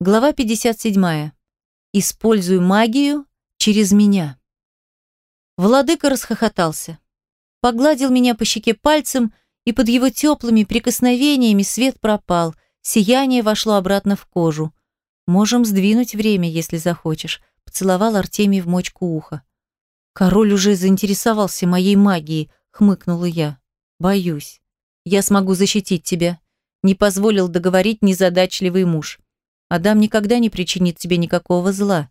Глава 57. Используй магию через меня. Владыка расхохотался. Погладил меня по щеке пальцем, и под его теплыми прикосновениями свет пропал, сияние вошло обратно в кожу. Можем сдвинуть время, если захочешь, поцеловал Артемий в мочку уха. Король уже заинтересовался моей магией, хмыкнула я. Боюсь. Я смогу защитить тебя. Не позволил договорить незадачливый муж. Адам никогда не причинит тебе никакого зла.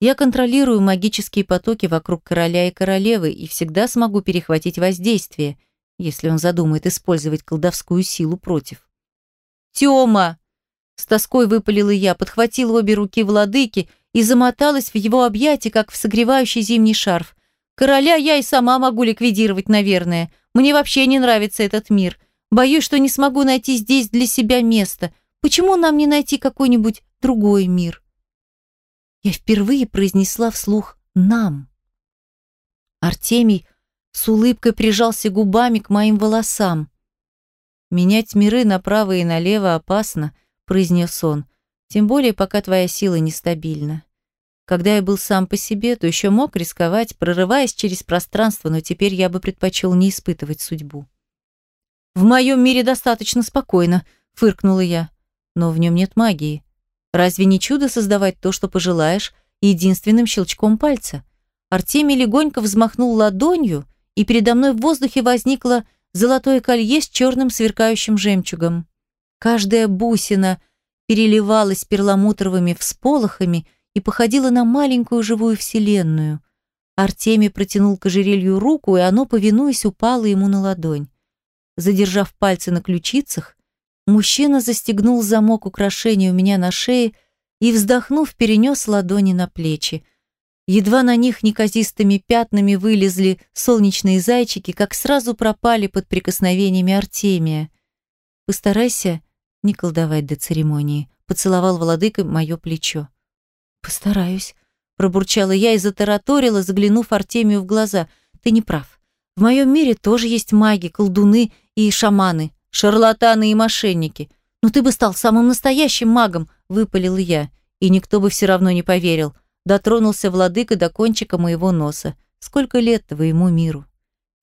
Я контролирую магические потоки вокруг короля и королевы и всегда смогу перехватить воздействие, если он задумает использовать колдовскую силу против. Тёма! С тоской выпалила я, подхватила обе руки владыки и замоталась в его объятия, как в согревающий зимний шарф. Короля я и сама могу ликвидировать, наверное. Мне вообще не нравится этот мир. Боюсь, что не смогу найти здесь для себя место. Почему нам не найти какой-нибудь другой мир? Я впервые произнесла вслух «нам». Артемий с улыбкой прижался губами к моим волосам. «Менять миры направо и налево опасно», — произнес он, «тем более, пока твоя сила нестабильна. Когда я был сам по себе, то еще мог рисковать, прорываясь через пространство, но теперь я бы предпочел не испытывать судьбу». «В моем мире достаточно спокойно», — фыркнула я но в нем нет магии. Разве не чудо создавать то, что пожелаешь, единственным щелчком пальца? Артемий легонько взмахнул ладонью, и передо мной в воздухе возникло золотое колье с черным сверкающим жемчугом. Каждая бусина переливалась перламутровыми всполохами и походила на маленькую живую вселенную. Артемий протянул к ожерелью руку, и оно, повинуясь, упало ему на ладонь. Задержав пальцы на ключицах, Мужчина застегнул замок украшения у меня на шее и, вздохнув, перенес ладони на плечи. Едва на них неказистыми пятнами вылезли солнечные зайчики, как сразу пропали под прикосновениями Артемия. «Постарайся не колдовать до церемонии», — поцеловал владыка мое плечо. «Постараюсь», — пробурчала я и затараторила, заглянув Артемию в глаза. «Ты не прав. В моем мире тоже есть маги, колдуны и шаманы шарлатаны и мошенники. Но ты бы стал самым настоящим магом, выпалил я, и никто бы все равно не поверил. Дотронулся владыка до кончика моего носа. Сколько лет твоему миру?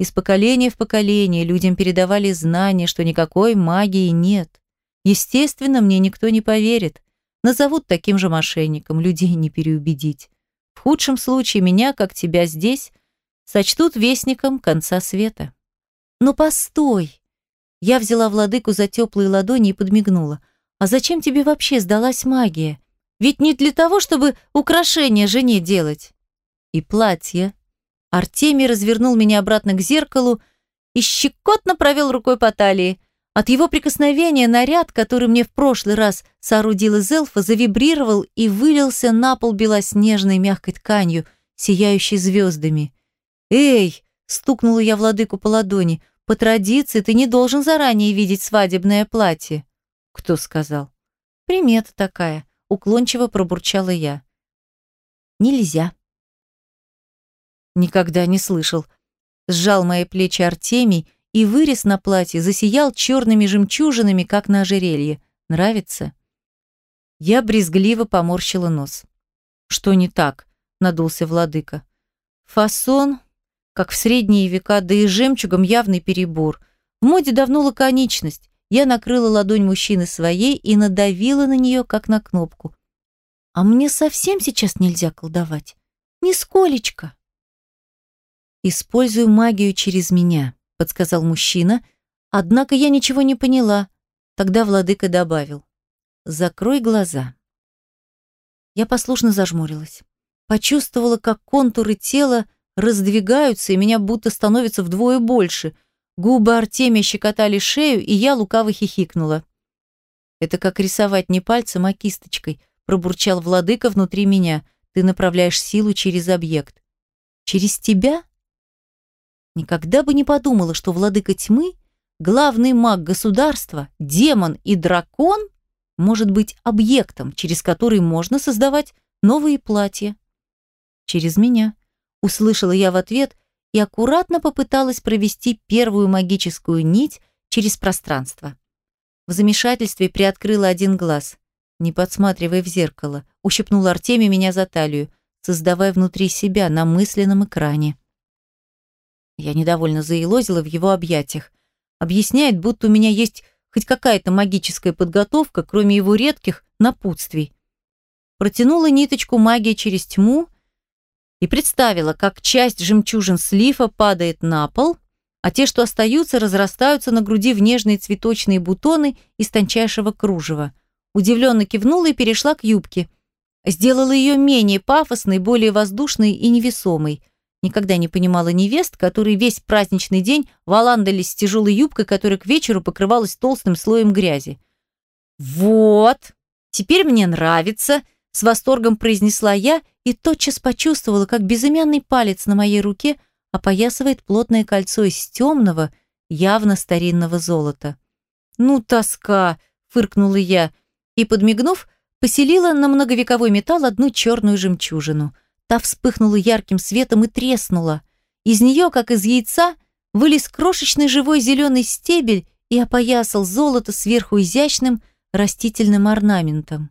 Из поколения в поколение людям передавали знания, что никакой магии нет. Естественно, мне никто не поверит. Назовут таким же мошенником, людей не переубедить. В худшем случае меня, как тебя здесь, сочтут вестником конца света. Но постой, я взяла владыку за теплые ладони и подмигнула. «А зачем тебе вообще сдалась магия? Ведь не для того, чтобы украшения жене делать». «И платье». Артемий развернул меня обратно к зеркалу и щекотно провел рукой по талии. От его прикосновения наряд, который мне в прошлый раз соорудил из эльфа, завибрировал и вылился на пол белоснежной мягкой тканью, сияющей звездами. «Эй!» — стукнула я владыку по ладони — по традиции ты не должен заранее видеть свадебное платье. Кто сказал? Примета такая, уклончиво пробурчала я. Нельзя. Никогда не слышал. Сжал мои плечи Артемий, и вырез на платье засиял черными жемчужинами, как на ожерелье. Нравится? Я брезгливо поморщила нос. Что не так? Надулся владыка. Фасон как в средние века, да и жемчугом явный перебор. В моде давно лаконичность. Я накрыла ладонь мужчины своей и надавила на нее, как на кнопку. А мне совсем сейчас нельзя колдовать. Нисколечко. «Использую магию через меня», — подсказал мужчина. Однако я ничего не поняла. Тогда владыка добавил. «Закрой глаза». Я послушно зажмурилась. Почувствовала, как контуры тела раздвигаются, и меня будто становится вдвое больше. Губы Артемия щекотали шею, и я лукаво хихикнула. «Это как рисовать не пальцем, а кисточкой», пробурчал владыка внутри меня. «Ты направляешь силу через объект». «Через тебя?» Никогда бы не подумала, что владыка тьмы, главный маг государства, демон и дракон может быть объектом, через который можно создавать новые платья. Через меня услышала я в ответ и аккуратно попыталась провести первую магическую нить через пространство. В замешательстве приоткрыла один глаз. не подсматривая в зеркало, ущипнул Артемий меня за талию, создавая внутри себя на мысленном экране. Я недовольно заелозила в его объятиях. Объясняет, будто у меня есть хоть какая-то магическая подготовка, кроме его редких напутствий. Протянула ниточку магии через тьму и представила, как часть жемчужин слифа падает на пол, а те, что остаются, разрастаются на груди в нежные цветочные бутоны из тончайшего кружева. Удивленно кивнула и перешла к юбке. Сделала ее менее пафосной, более воздушной и невесомой. Никогда не понимала невест, которые весь праздничный день валандались с тяжелой юбкой, которая к вечеру покрывалась толстым слоем грязи. «Вот, теперь мне нравится», — с восторгом произнесла я и тотчас почувствовала, как безымянный палец на моей руке опоясывает плотное кольцо из темного, явно старинного золота. «Ну, тоска!» — фыркнула я и, подмигнув, поселила на многовековой металл одну черную жемчужину. Та вспыхнула ярким светом и треснула. Из нее, как из яйца, вылез крошечный живой зеленый стебель и опоясал золото сверху изящным растительным орнаментом.